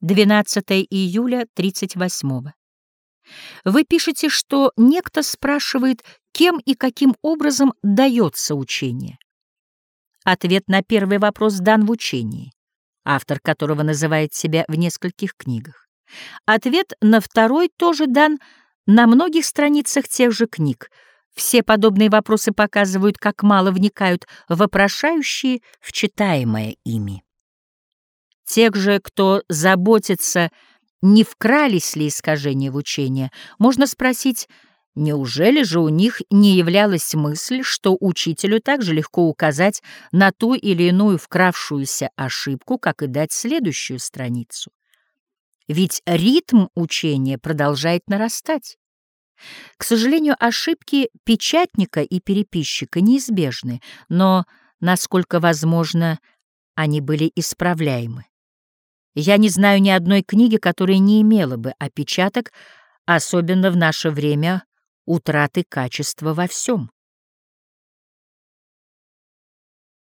12 июля 38 -го. Вы пишете, что некто спрашивает, кем и каким образом дается учение. Ответ на первый вопрос дан в учении, автор которого называет себя в нескольких книгах. Ответ на второй тоже дан на многих страницах тех же книг. Все подобные вопросы показывают, как мало вникают вопрошающие в читаемое ими. Тех же, кто заботится, не вкрались ли искажения в учение, можно спросить, неужели же у них не являлась мысль, что учителю так же легко указать на ту или иную вкравшуюся ошибку, как и дать следующую страницу? Ведь ритм учения продолжает нарастать. К сожалению, ошибки печатника и переписчика неизбежны, но, насколько возможно, они были исправляемы. Я не знаю ни одной книги, которая не имела бы опечаток, особенно в наше время утраты качества во всем.